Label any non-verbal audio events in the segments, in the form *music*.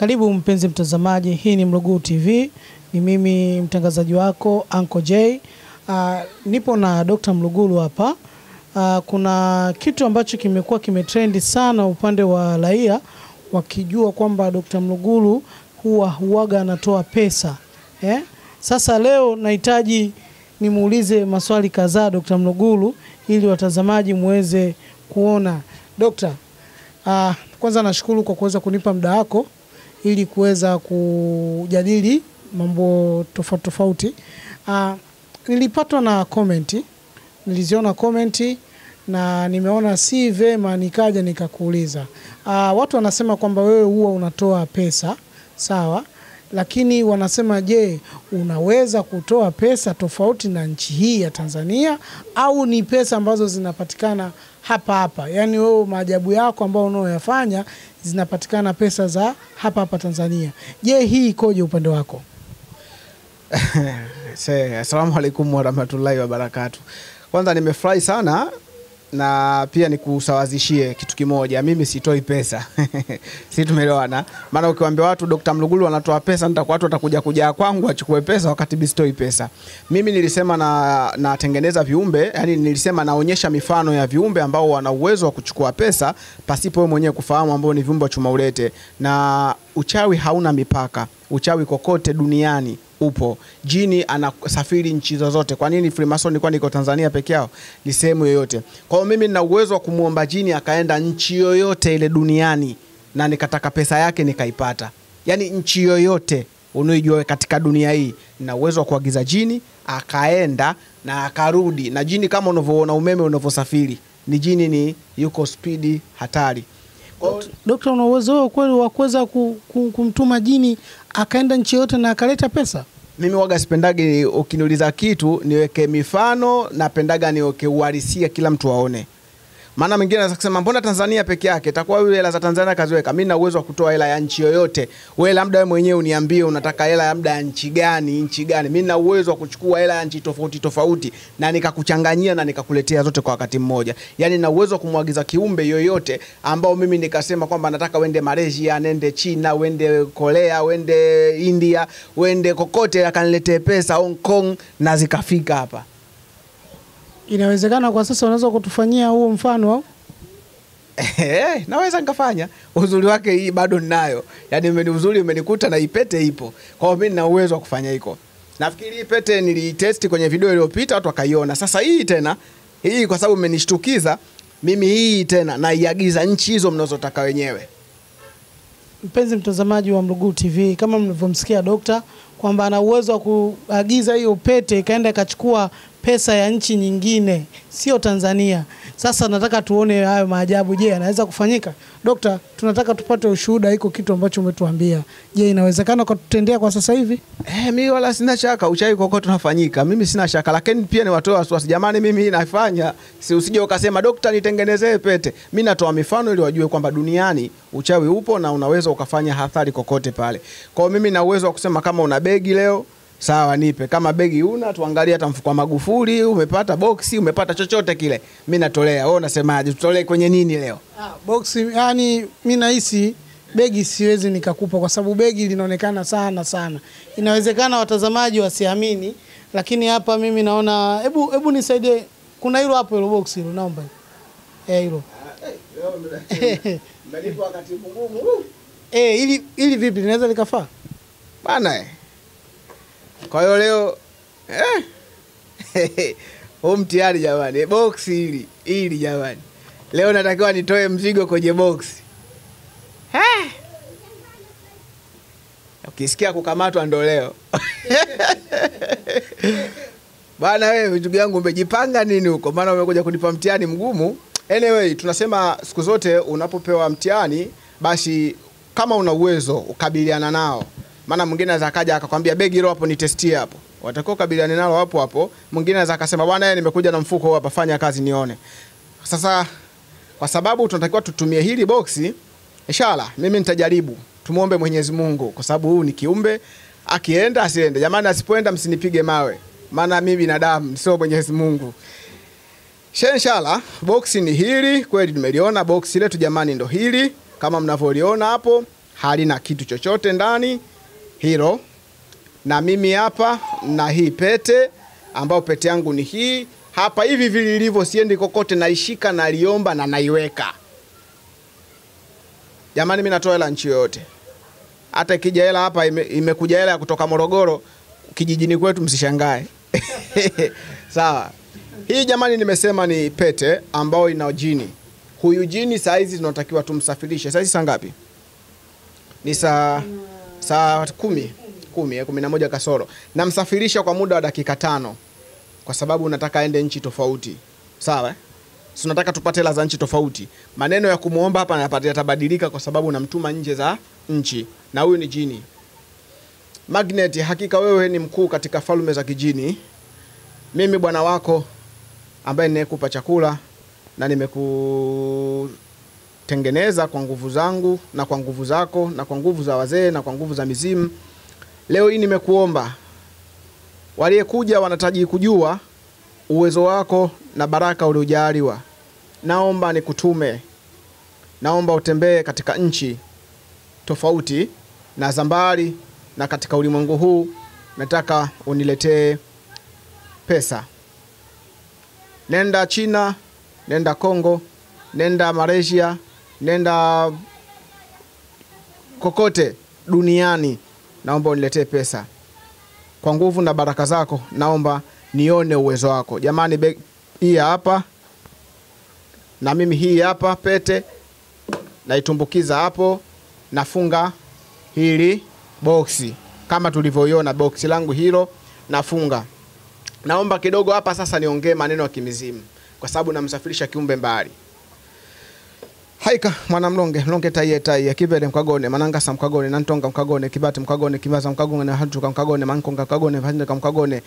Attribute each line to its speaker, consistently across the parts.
Speaker 1: Karibu mpenzi mtazamaji, hii ni Mluguu TV, ni mimi mtangazaji wako Uncle J. Uh, nipo na Dr. Mlugulu hapa. Uh, kuna kitu ambacho kimekuwa kimetrendi sana upande wa raia wakijua kwamba Dr. Mlugulu huwa huwaga anatoa pesa eh? Sasa leo nahitaji nimuulize maswali kadhaa Dr. Mlugulu ili watazamaji muweze kuona. Dokta, uh, kwanza nashukuru kwa kuweza kunipa muda wako ili kuweza kujadili mambo tofauti tofauti. Uh, nilipatwa na komenti, niliziona komenti na nimeona si vema nikaja nikakuuliza. Uh, watu wanasema kwamba wewe huwa unatoa pesa sawa, lakini wanasema je, unaweza kutoa pesa tofauti na nchi hii ya Tanzania au ni pesa ambazo zinapatikana hapa hapa? Yaani wewe maajabu yako ambayo unaoyafanya zinapatikana pesa za hapa hapa Tanzania. Je, hii ikoje upande wako? *laughs*
Speaker 2: Assalamu alaikum warahmatullahi wabarakatu. Kwanza nimefurahi sana na pia nikusawazishie kitu kimoja, mimi sitoi pesa *laughs* si tumeelewana? Maana ukiwaambia watu Dr. Mlugulu anatoa pesa, nitakuwa watu watakuja kuja kwangu wachukue pesa, wakati mimi sitoi pesa. Mimi nilisema na natengeneza viumbe, yani nilisema naonyesha mifano ya viumbe ambao wana uwezo wa kuchukua pesa pasipo wewe mwenyewe kufahamu, ambao ni viumbe wa chuma ulete, na uchawi hauna mipaka. Uchawi kokote duniani upo. Jini anasafiri nchi zozote. Kwa nini Freemason kwani iko Tanzania peke yao? Ni sehemu yoyote. Kwa hiyo mimi nina uwezo wa kumwomba jini akaenda nchi yoyote ile duniani na nikataka pesa yake nikaipata. Yaani nchi yoyote unaijua katika dunia hii, na uwezo wa kuagiza jini akaenda na akarudi. Na jini kama unavyoona umeme unavyosafiri, ni jini ni yuko spidi hatari.
Speaker 1: Dokta, una uwezo wa kweli wa kuweza ku, ku, kumtuma jini akaenda nchi yote na akaleta pesa?
Speaker 2: mimi waga sipendagi ukiniuliza kitu niweke mifano, napendaga niweke uhalisia kila mtu aone. Maana mwingine anaweza kusema mbona Tanzania peke yake, itakuwa yule hela za Tanzania kaziweka. Mimi na uwezo wa kutoa hela ya nchi yoyote. Wewe labda wewe mwenyewe uniambie unataka hela labda ya nchi gani, nchi gani. Mimi na uwezo wa kuchukua hela ya nchi tofauti tofauti na nikakuchanganyia na nikakuletea zote kwa wakati mmoja. yani na uwezo wa kumwagiza kiumbe yoyote ambao mimi nikasema kwamba nataka uende Malaysia, nende China, uende Korea, uende India, uende kokote akaniletee pesa Hong Kong na zikafika hapa.
Speaker 1: Inawezekana kwa sasa unaweza kutufanyia huo mfano au?
Speaker 2: Eh, naweza nikafanya. Uzuri wake hii bado ninayo, yaani umeni uzuri umenikuta na ipete ipo. Kwa hiyo mimi nina uwezo wa kufanya hiko. Nafikiri hii pete niliitesti kwenye video iliyopita, watu wakaiona. Sasa hii tena hii, kwa sababu umenishtukiza mimi, hii tena naiagiza nchi hizo mnazotaka wenyewe.
Speaker 1: Mpenzi mtazamaji wa Mlugulu TV, kama mlivyomsikia dokta kwamba ana uwezo wa kuagiza hiyo pete ikaenda ikachukua pesa ya nchi nyingine, sio Tanzania. Sasa nataka tuone hayo maajabu. Je, yanaweza kufanyika? Dokta, tunataka tupate ushuhuda iko kitu ambacho umetuambia. Je, inawezekana ukatutendea kwa sasa hivi?
Speaker 2: Eh, mimi wala sina shaka uchawi kokote unafanyika, mimi sina shaka, lakini pia ni watoe wasiwasi. Jamani, mimi nafanya, si usije ukasema dokta, nitengenezee pete. Mimi natoa mifano ili wajue kwamba duniani uchawi upo na unaweza ukafanya hathari kokote pale. Kwa mimi na uwezo wa kusema kama una begi leo Sawa, nipe. Kama begi una, tuangalie hata mfuko wa Magufuli, umepata boksi, umepata chochote kile, mi natolea. Wewe unasemaje? Tutolee kwenye nini leo?
Speaker 1: Ah, boksi, yani mi nahisi begi siwezi nikakupa kwa sababu begi linaonekana sana sana. Inawezekana watazamaji wasiamini, lakini hapa mimi naona, hebu hebu nisaidie, kuna hilo hapo, hilo boksi hilo, naomba eh, hilo eh, *laughs* ili ili vipi linaweza likafaa?
Speaker 2: Bana eh. Kwa hiyo leo eh, *laughs* huu mtihani jamani, boksi hili hili jamani, leo natakiwa nitoe mzigo kwenye boksi Eh. Ukisikia kukamatwa ndo leo *laughs* bana. Wewe ndugu yangu, umejipanga nini huko? Maana umekuja kunipa mtihani mgumu. Anyway, tunasema siku zote unapopewa mtihani, basi kama una uwezo ukabiliana nao maana mwingine anaweza akaja akakwambia begi hilo hapo nitestie hapo, watakuwa kabiliane nalo hapo hapo. Mwingine anaweza akasema bwana, yeye nimekuja na mfuko hapa, fanya kazi nione. Sasa kwa sababu tunatakiwa tutumie hili boksi, inshallah mimi nitajaribu, tumuombe Mwenyezi Mungu, kwa sababu huu ni kiumbe, akienda asiende. Jamani, asipoenda msinipige mawe, maana mimi binadamu sio Mwenyezi Mungu. Inshallah boksi ni hili kweli, tumeliona boksi letu jamani, ndo hili kama mnavyoliona hapo halina kitu chochote ndani hilo, na mimi hapa na hii pete ambayo pete yangu ni hii hapa, hivi vilivyo, siendi kokote, naishika, naliomba na naiweka. Jamani, mimi natoa hela nchi yoyote, hata ikija hela hapa, ime- hela ya kutoka Morogoro kijijini kwetu, msishangae. *laughs* Sawa. Hii jamani, nimesema ni pete ambayo ina jini. Huyu jini saa hizi tunatakiwa tumsafirishe. Saa hizi saa ngapi? Ni saa saa kumi kumi eh, kumi na moja kasoro. Namsafirisha kwa muda wa dakika tano kwa sababu nataka aende nchi tofauti. Sawa eh? Si nataka tupate hela za nchi tofauti. Maneno ya kumwomba hapa yatabadilika kwa sababu namtuma nje za nchi, na huyu ni jini. Magnet, hakika wewe ni mkuu katika falme za kijini. Mimi bwana wako ambaye ninayekupa chakula na nimekutengeneza kwa nguvu zangu na kwa nguvu zako na kwa nguvu za wazee na kwa nguvu za mizimu. Leo hii nimekuomba, waliyekuja wanataji kujua uwezo wako na baraka uliojaliwa. Naomba nikutume, naomba utembee katika nchi tofauti na za mbali na katika ulimwengu huu, nataka uniletee pesa. Nenda China, nenda Kongo, nenda Malaysia, nenda kokote duniani, naomba uniletee pesa kwa nguvu na baraka zako. Naomba nione uwezo wako. Jamani, hii hapa na mimi hii hapa pete naitumbukiza hapo, nafunga hili boksi kama tulivyoiona boksi langu hilo, nafunga. Naomba kidogo hapa sasa niongee maneno ya kimizimu, kwa sababu namsafirisha kiumbe mbali. Haika mwana mlonge mlonge taiye taiye kivele mkagone manangasa mkagone nantonga mkagone kibati mkagone kibaza mkagone hatuka mkagone mankonga mkagone vandeka mkagone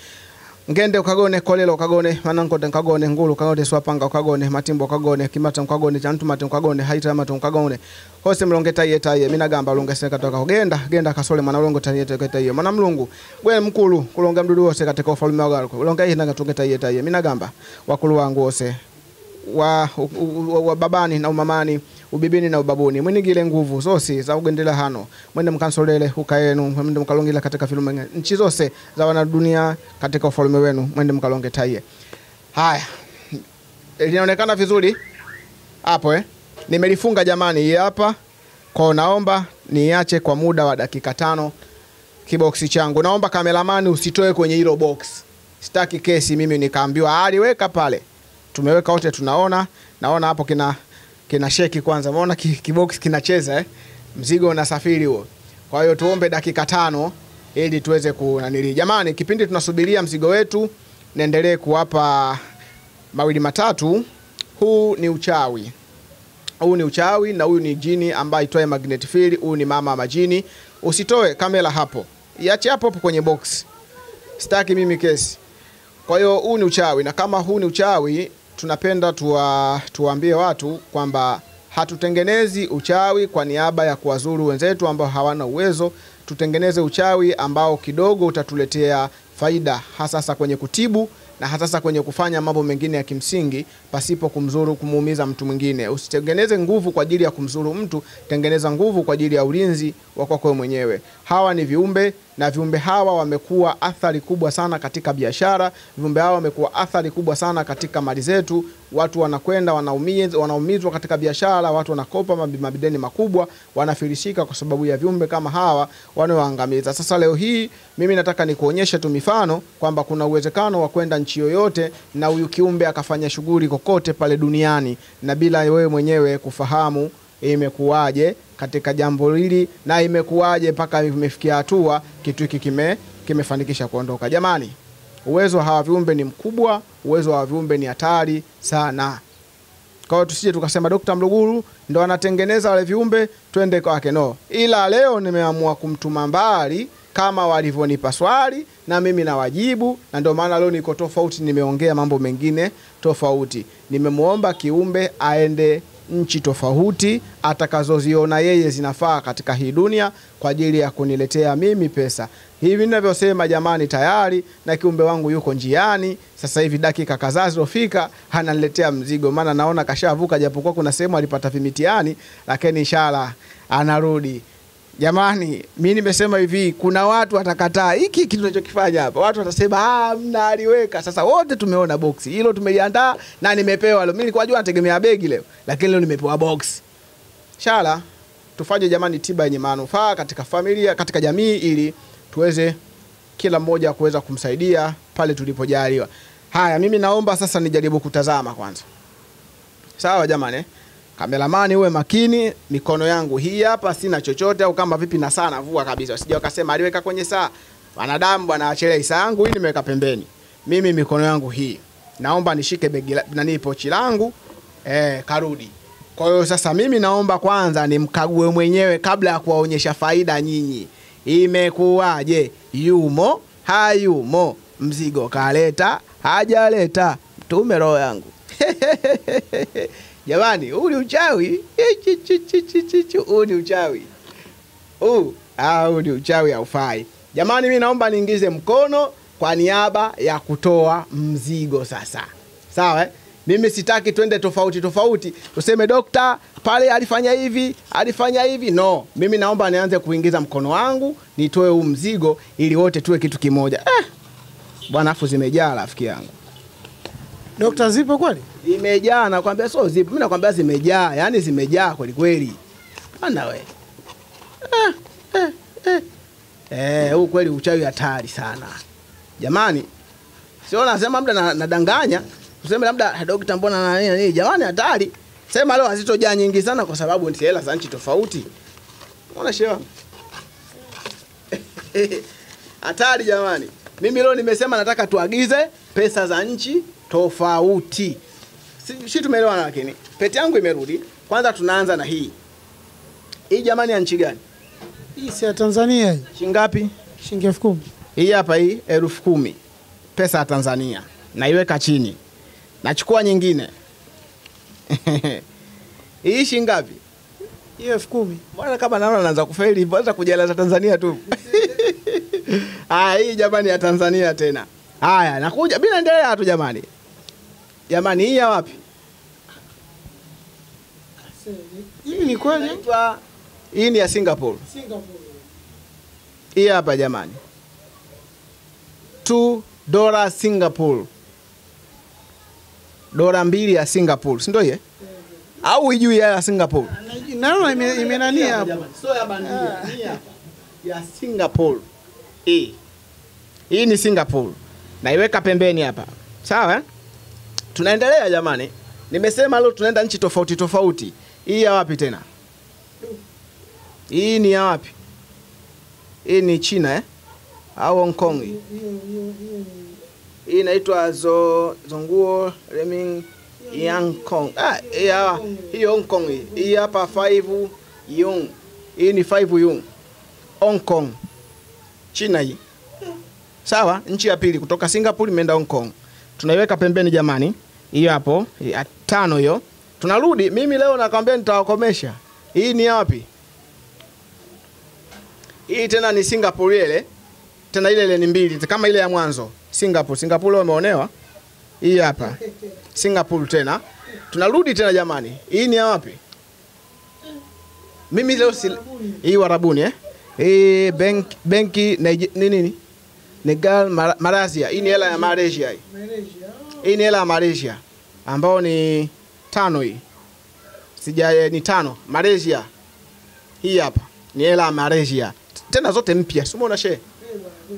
Speaker 2: ngende ukagone kolelo ukagone manankote mkagone ngulu ukagone swapanga ukagone matimbo ukagone kimata mkagone chantumate mkagone haitamate mkagone hose mlonge taiye taiye minagamba lunge seka toka genda genda kasole mwana mlongo taiye taiye taiye mwana mlungu gwe mkulu kulonga mdudu wose katika ufalme wako ulonga hii nanga tunge taiye taiye minagamba wakulu wangu wose wa, u, wa babani na umamani ubibini na ubabuni. Mwinigile nguvu zosi za ugendela hano. Mwende mkansolele huka yenu mwende mkalongela katika filume nchi zose za wanadunia katika ufalme wenu. Mwende mkalonge taiye haya. Linaonekana vizuri. Hapo eh? nimelifunga jamani hii hapa. Kwao naomba niache kwa muda wa dakika tano kiboksi changu. Naomba kameramani usitoe kwenye hilo box. Sitaki kesi mimi nikaambiwa aliweka pale tumeweka wote tunaona naona hapo kina kina sheki kwanza umeona kibox ki- kinacheza eh? mzigo unasafiri huo. Kwa hiyo tuombe dakika tano ili tuweze kunanili jamani kipindi tunasubiria mzigo wetu naendelee kuwapa mawili matatu. Huu ni uchawi. Huu ni uchawi na huyu ni jini ambaye itoe magnet field. Huyu ni mama majini. Usitoe kamera hapo. Iache hapo hapo kwenye box. Sitaki mimi kesi. Kwa hiyo huu ni uchawi, na kama huu ni uchawi, tunapenda tuwa, tuwaambie watu kwamba hatutengenezi uchawi kwa niaba ya kuwazuru wenzetu ambao hawana uwezo. Tutengeneze uchawi ambao kidogo utatuletea faida, hasasa kwenye kutibu na hasasa kwenye kufanya mambo mengine ya kimsingi pasipo kumzuru kumuumiza mtu mwingine. Usitengeneze nguvu kwa ajili ya kumzuru mtu, tengeneza nguvu kwa ajili ya ulinzi wa kwako mwenyewe. Hawa ni viumbe na viumbe hawa wamekuwa athari kubwa sana katika biashara. Viumbe hawa wamekuwa athari kubwa sana katika mali zetu. Watu wanakwenda wanaumizwa, wanaumizwa katika biashara, watu wanakopa mabideni makubwa, wanafirishika kwa sababu ya viumbe kama hawa wanaoangamiza. Sasa leo hii mimi nataka nikuonyeshe tu mifano kwamba kuna uwezekano wa kwenda nchi yoyote na huyu kiumbe akafanya shughuli kokote pale duniani na bila wewe mwenyewe kufahamu imekuwaje katika jambo hili na imekuwaje mpaka imefikia hatua kitu hiki kime kimefanikisha kuondoka. Jamani, uwezo wa hawa viumbe ni mkubwa, uwezo wa viumbe ni hatari sana. Kwa hiyo tusije tukasema Dr. Mluguru ndo anatengeneza wale viumbe twende kwake, no. Ila leo nimeamua kumtuma mbali kama walivyonipa swali na mimi nawajibu, na ndio maana leo niko tofauti, nimeongea mambo mengine tofauti. Nimemwomba kiumbe aende nchi tofauti atakazoziona yeye zinafaa katika hii dunia kwa ajili ya kuniletea mimi pesa. Hivi ninavyosema jamani, tayari na kiumbe wangu yuko njiani sasa hivi, dakika kadhaa zilizofika ananiletea mzigo, maana naona kashavuka, japokuwa kuna sehemu alipata vimitiani, lakini inshallah anarudi. Jamani, mi nimesema hivi, kuna watu watakataa hiki kitu tunachokifanya hapa. Watu watasema ah, mna aliweka. Sasa wote tumeona boksi hilo, tumeliandaa na nimepewa leo. Mimi nilikuwa najua nategemea begi leo, lakini leo nimepewa boksi. Shala, tufanye jamani tiba yenye manufaa katika familia, katika jamii, ili tuweze kila mmoja kuweza kumsaidia pale tulipojaliwa. Haya, mimi naomba sasa nijaribu kutazama kwanza. Sawa jamani, eh? Kameramani uwe makini, mikono yangu hii hapa, sina chochote au kama vipi na saa navua kabisa. Usije wakasema aliweka kwenye saa. Wanadamu bwana, achelea saa yangu hii nimeweka pembeni. Mimi mikono yangu hii. Naomba nishike begi nani pochi langu eh, karudi. Kwa hiyo sasa mimi naomba kwanza nimkague mwenyewe kabla ya kuwaonyesha faida nyinyi. Imekuwaje? Yumo hayumo? Mzigo kaleta hajaleta? Mtume roho yangu *laughs* Jamani, huu ni uchawi. Huu ni uchawi. Huu ah, ni uchawi haufai. Jamani, mi naomba niingize mkono kwa niaba ya kutoa mzigo sasa. Sawa eh? Mimi sitaki twende tofauti tofauti, useme dokta pale alifanya hivi alifanya hivi. No, mimi naomba nianze kuingiza mkono wangu nitoe huu mzigo ili wote tuwe kitu kimoja. Eh, bwana, afu zimejaa rafiki yangu
Speaker 1: Dokta, zipo kweli?
Speaker 2: Zimejaa nakwambia, sio zipo, mimi nakwambia zimejaa, yani zimejaa kweli kweli. Bana we eh, eh, eh. Eh, huu kweli uchawi hatari sana jamani, sio nasema labda na- nadanganya, useme labda "Ah, dokta, mbona na nini na nini?" Jamani, hatari. Sema leo hazitojaa nyingi sana, kwa sababu ni hela za nchi tofauti. Unaona shewa *laughs* hatari jamani. Mimi leo nimesema nataka tuagize pesa za nchi tofauti. Si, tumeelewana lakini. Pete yangu imerudi. Kwanza tunaanza na hii. Hii jamani ya nchi gani?
Speaker 1: Hii si ya Tanzania hii.
Speaker 2: Shingapi?
Speaker 1: Shilingi elfu kumi.
Speaker 2: Hii hapa hii elfu kumi. Pesa ya Tanzania. Naiweka chini. Nachukua nyingine. *laughs* hii shingapi?
Speaker 1: Hiyo elfu kumi.
Speaker 2: Mbona kama naona naanza kufeli anza kujaza Tanzania tu. *laughs* Haya, hii jamani ya Tanzania tena. Haya, nakuja bila endelea tu jamani. Jamani, hii ya wapi?
Speaker 1: Hii ni kweli?
Speaker 2: Inaitwa hii ni ya Singapore. Hii hapa jamani. 2 dola Singapore. Dola mbili ya Singapore, si ndio hiyo? Au ijui ya Singapore?
Speaker 1: Naona ime- imenania hapo.
Speaker 2: Sio ya bandia, hii hapa. Ya Singapore. Hii. Hii ni Singapore. Naiweka pembeni hapa. Sawa? eh? Tunaendelea jamani. Nimesema leo tunaenda nchi tofauti tofauti. Hii ya wapi tena? Hii ni ya wapi? Hii ni China eh? Au Hong Kong? hii? Inaitwa zo zonguo reming Yang Kong. Ah, ya, hii Hong Kong hii. Hii hapa 5 yung. Hii ni 5 yung. Hong Kong. China hii. Sawa, nchi ya pili kutoka Singapore imeenda Hong Kong. Tunaiweka pembeni jamani. Hiyo hapo, ya tano hiyo. Tunarudi, mimi leo nakwambia nitawakomesha. Hii ni wapi? Hii tena ni Singapore ile. Tena ile ile ni mbili, kama ile ya mwanzo. Singapore, Singapore leo umeonewa. Hii hapa. Singapore tena. Tunarudi tena jamani. Hii ni wapi? Mimi leo si hii Warabuni eh? Hii bank benki nini nini? Negal Malaysia. Hii ni hela ya Malaysia hii. Hii ni hela ya Malaysia ambao ni tano hii. Sija ni tano. Malaysia. Hii hapa ni hela ya Malaysia. Tena zote mpya. Si umeona shehe?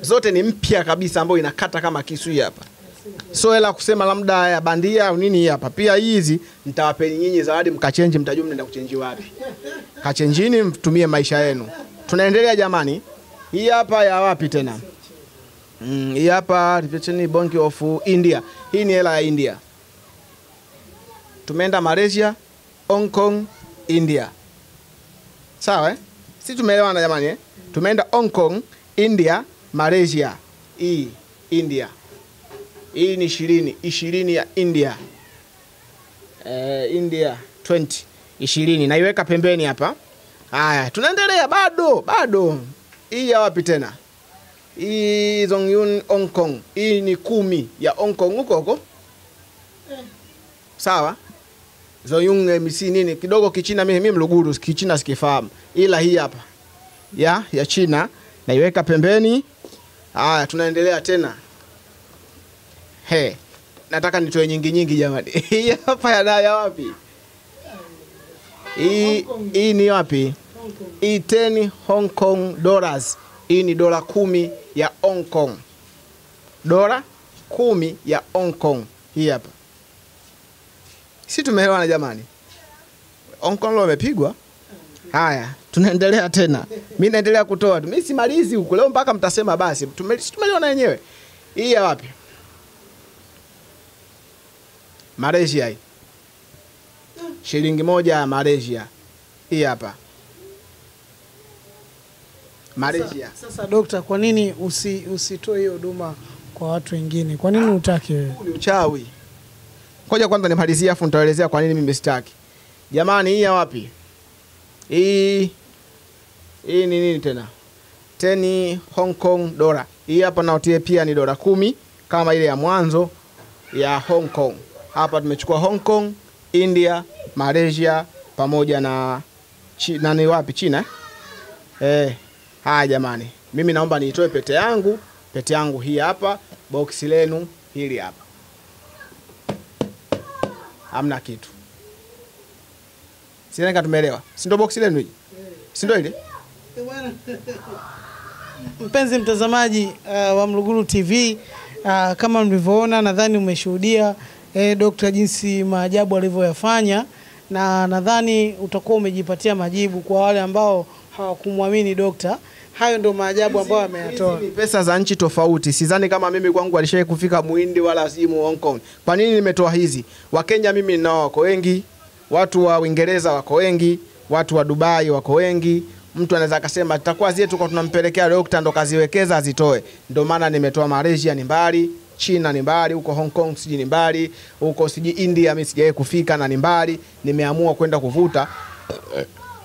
Speaker 2: Zote ni mpya kabisa ambayo inakata kama kisu hii hapa. So hela kusema labda ya bandia au nini hii hapa. Pia hizi nitawapeni nyinyi zawadi mkachenji mtajua mnaenda kuchenji wapi. Kachenjini mtumie maisha yenu. Tunaendelea jamani. Hii hapa ya wapi tena? Mm, hii hapa Revenue Bank of India. Hii ni hela ya India. Tumeenda Malaysia, Hong Kong, India. Sawa eh? Si tumeelewana jamani eh? Tumeenda Hong Kong, India, Malaysia. Hii India. Hii ni ishirini, ishirini ya India. Eh, India 20 ishirini naiweka pembeni hapa. Haya, tunaendelea bado bado. Hii ya wapi tena? Hii Zongyun Hong Kong. Hii ni kumi ya Hong Kong huko huko. Sawa? Zongyun MC nini kidogo kichina mimi mimi mluguru kichina sikifahamu. Ila hii hapa. ya, ya China naiweka pembeni. Haya, tunaendelea tena. He, nataka nitoe nyingi nyingi jamani. *laughs* Hii hapa ya, ya wapi? Hii hii ni wapi? Hii 10 Hong Kong dollars. Hii ni dola kumi ya Hong Kong, dola kumi ya Hong Kong. Hii hapa, si tumeelewana jamani? Hong Kong leo imepigwa. Haya, tunaendelea tena. Mimi naendelea kutoa tu, mimi simalizi huku leo mpaka mtasema basi. Tume- si Tumeliona wenyewe. Hii ya wapi? Malaysia hii shilingi moja ya Malaysia hii hapa Malaysia.
Speaker 1: Sasa sasa dokta, kwa nini usi, usitoe hiyo huduma kwa watu wengine? Kwa nini utaki wewe?
Speaker 2: Ni uchawi. Ngoja kwanza nimalizie, afu nitaelezea kwa nini mimi sitaki. Jamani, hii ya wapi? Hii hii ni nini tena? 10 Hong Kong dola. Hii hapa naotie pia ni dola kumi kama ile ya mwanzo ya Hong Kong. Hapa tumechukua Hong Kong, India, Malaysia pamoja na chi, na ni wapi China? eh? Haya jamani, mimi naomba niitoe pete yangu. Pete yangu hii hapa, boksi lenu hili hapa, hamna kitu. Sinaka, tumeelewa? Si ndio boksi lenu hili? Si ndio ile?
Speaker 1: Mpenzi mtazamaji uh, wa Mluguru TV uh, kama mlivyoona, nadhani umeshuhudia eh, dokta jinsi maajabu alivyoyafanya, na nadhani utakuwa umejipatia majibu kwa wale ambao hawakumwamini dokta. Hayo ndio maajabu ambayo ameyatoa.
Speaker 2: Ni pesa za nchi tofauti. Sidhani kama mimi kwangu alishai kufika Muhindi wala simu Hong Kong. Kwa nini nimetoa hizi? Wakenya mimi ninao wako wengi, watu wa Uingereza wako wengi, watu wa Dubai wako wengi. Mtu anaweza akasema tutakuwa zetu kwa tunampelekea dokta ndo kaziwekeza azitoe. Ndio maana nimetoa Malaysia ni mbali, China ni mbali, huko Hong Kong siji ni mbali, huko siji India mimi sijawahi kufika na ni mbali. Nimeamua kwenda kuvuta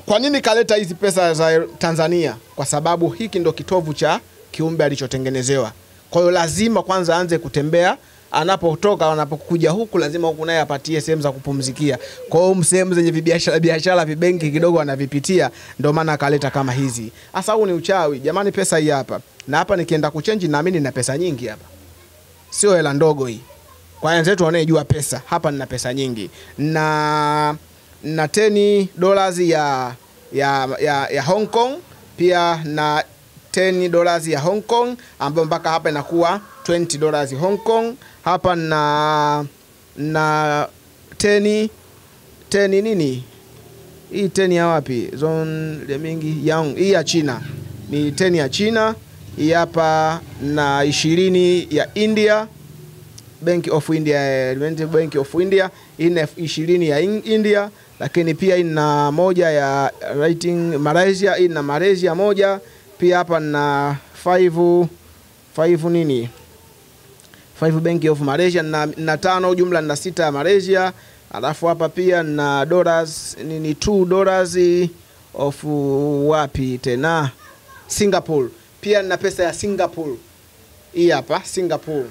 Speaker 2: kwa nini kaleta hizi pesa za Tanzania? Kwa sababu hiki ndo kitovu cha kiumbe alichotengenezewa. Kwa hiyo lazima kwanza aanze kutembea, anapotoka anapokuja huku lazima huku naye apatie sehemu za kupumzikia. Kwa hiyo sehemu zenye vibiashara biashara vibenki kidogo anavipitia, ndio maana akaleta kama hizi. Hasa huu ni uchawi jamani, pesa hii hapa na hapa, nikienda kuchenji naamini na pesa nyingi hapa, sio hela ndogo hii. Kwa wenzetu wanayejua pesa, hapa nina pesa nyingi na na 10 dollars ya, ya, ya, ya Hong Kong pia na 10 dollars ya Hong Kong ambayo mpaka hapa inakuwa 20 dollars Hong Kong. Hapa na na 10 10 nini hii 10 ya wapi? Zone ya mingi yang hii ya China ni 10 ya China. Hii hapa na 20 ya India Bank of India, Bank of India ina ishirini ya in- India, lakini pia ina moja ya rating Malaysia, ina Malaysia moja pia hapa na five, five nini? Five Bank of Malaysia na, na tano jumla na sita ya Malaysia, alafu hapa pia na dollars nini 2 dollars of wapi tena? Singapore, pia na pesa ya Singapore. Hii hapa Singapore.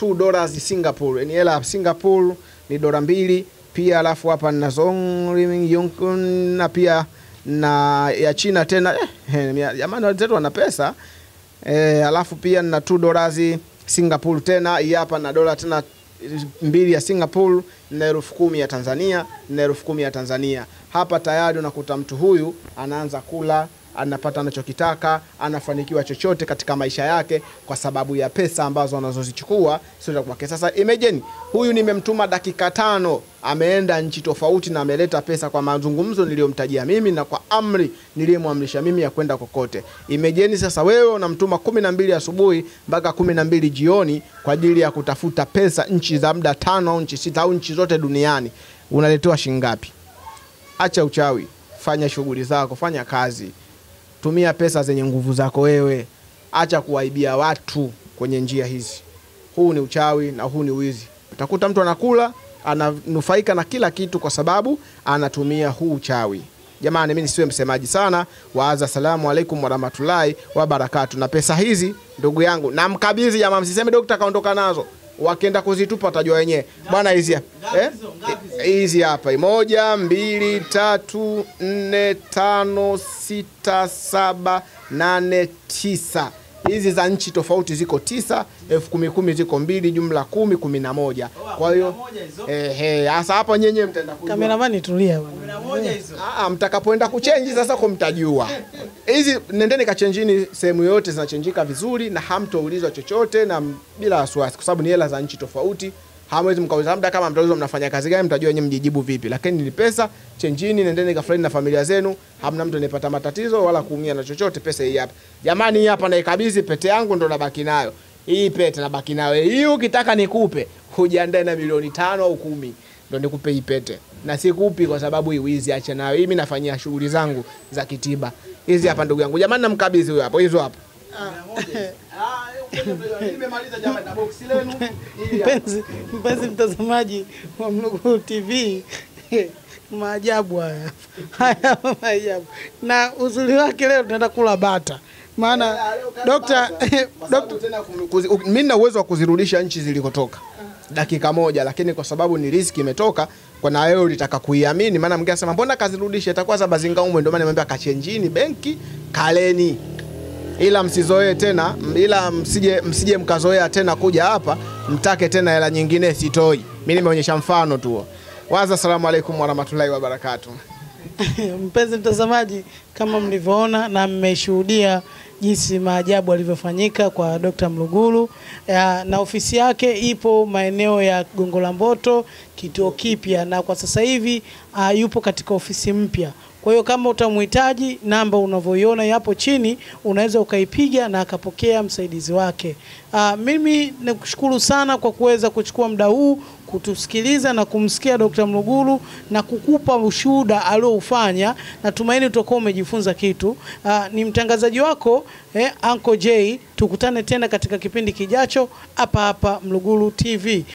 Speaker 2: 2 dollars Singapore, yani hela ya Singapore ni dola mbili pia, alafu hapa na Zong na pia na ya China tena. Eh, eh, jamani wenzetu wana pesa. Eh, alafu pia na 2 dollars Singapore tena. Hapa na dola tena mbili ya Singapore na elfu kumi ya Tanzania na elfu kumi ya Tanzania. Hapa tayari unakuta mtu huyu anaanza kula anapata anachokitaka, anafanikiwa chochote katika maisha yake kwa sababu ya pesa ambazo anazozichukua sio kwake. Sasa imagine huyu nimemtuma dakika tano, ameenda nchi tofauti na ameleta pesa kwa mazungumzo niliyomtajia mimi na kwa amri niliyemwamrisha mimi ya kwenda kokote. Imagine sasa wewe unamtuma kumi na mbili asubuhi mpaka kumi na mbili jioni kwa ajili ya kutafuta pesa nchi za muda tano au nchi sita au nchi zote duniani, unaletewa shilingi ngapi? Acha uchawi, fanya shughuli zako, fanya kazi tumia pesa zenye nguvu zako wewe, acha kuwaibia watu kwenye njia hizi. Huu ni uchawi na huu ni wizi. Utakuta mtu anakula ananufaika na kila kitu kwa sababu anatumia huu uchawi. Jamani, mimi nisiwe msemaji sana. Waaza, salamu alaikum warahmatullahi wabarakatu. Na pesa hizi ndugu yangu namkabidhi, jamaa, msiseme dokta kaondoka nazo. Wakienda kuzitupa watajua wenyewe bwana. Hizi hapa eh? hizi hapa moja, mbili, tatu, nne, tano, sita, saba, nane, tisa. Hizi za nchi tofauti ziko tisa, elfu kumi kumi ziko mbili, jumla kumi, kumi na moja. Kwa hiyo ehe, sasa hapa nyenye mtaenda kujua.
Speaker 1: Kameramani tulia bwana.
Speaker 2: Ah, mtakapoenda kuchenji sasa ko mtajua. Hizi nendeni kachenjini sehemu yote zinachenjika vizuri na hamtoulizwa chochote na bila wasiwasi kwa sababu ni hela za nchi tofauti. Hamwezi mkauliza labda kama mtauliza mnafanya kazi gani mtajua wenyewe mjijibu vipi. Lakini ni pesa, chenjini nendeni kafurahi na familia zenu. Hamna mtu anayepata matatizo wala kuumia na chochote, pesa hii hapa. Jamani hii hapa naikabidhi pete yangu ndo nabaki nayo. Hii pete nabaki nayo. Hii ukitaka nikupe, hujiandae na milioni tano au kumi ndo nikupe hii pete na sikupi kwa sababu hii wizi, acha nayo. Mimi nafanyia shughuli zangu za kitiba. Hizi hapa ndugu yangu, jamani, namkabidhi huyo hapo, hizo hapo. *laughs*
Speaker 1: Mpenzi, mpenzi mtazamaji wa Mluguru TV, maajabu haya. Haya maajabu, na uzuri wake leo tunaenda kula bata, maana dokta *laughs* dokta
Speaker 2: mimi nina uwezo wa kuzirudisha nchi zilikotoka. Dakika moja, lakini kwa sababu ni riski imetoka kwa na wewe ulitaka kuiamini, maana mgeni anasema mbona kazirudisha, itakuwa za bazinga umwe. Ndio maana nimemwambia kachenjini benki kaleni, ila msizoee tena, ila msije msije mkazoea tena kuja hapa mtake tena hela nyingine, sitoi. Mimi nimeonyesha mfano tu. Waza, asalamu alaikum warahmatullahi wabarakatuh. *laughs*
Speaker 1: Mpenzi mtazamaji, kama mlivyoona na mmeshuhudia jinsi maajabu alivyofanyika kwa Dr. Mluguru ya, na ofisi yake ipo maeneo ya Gongo la Mboto, kituo kipya, na kwa sasa hivi uh, yupo katika ofisi mpya. Kwa hiyo kama utamhitaji, namba unavyoiona hapo chini, unaweza ukaipiga na akapokea msaidizi wake. Aa, mimi nakushukuru sana kwa kuweza kuchukua muda huu kutusikiliza na kumsikia Dr. Mluguru na kukupa ushuhuda alioufanya. Natumaini utakuwa umejifunza kitu. Aa, ni mtangazaji wako eh, Uncle J. Tukutane tena katika kipindi kijacho hapa hapa Mluguru TV.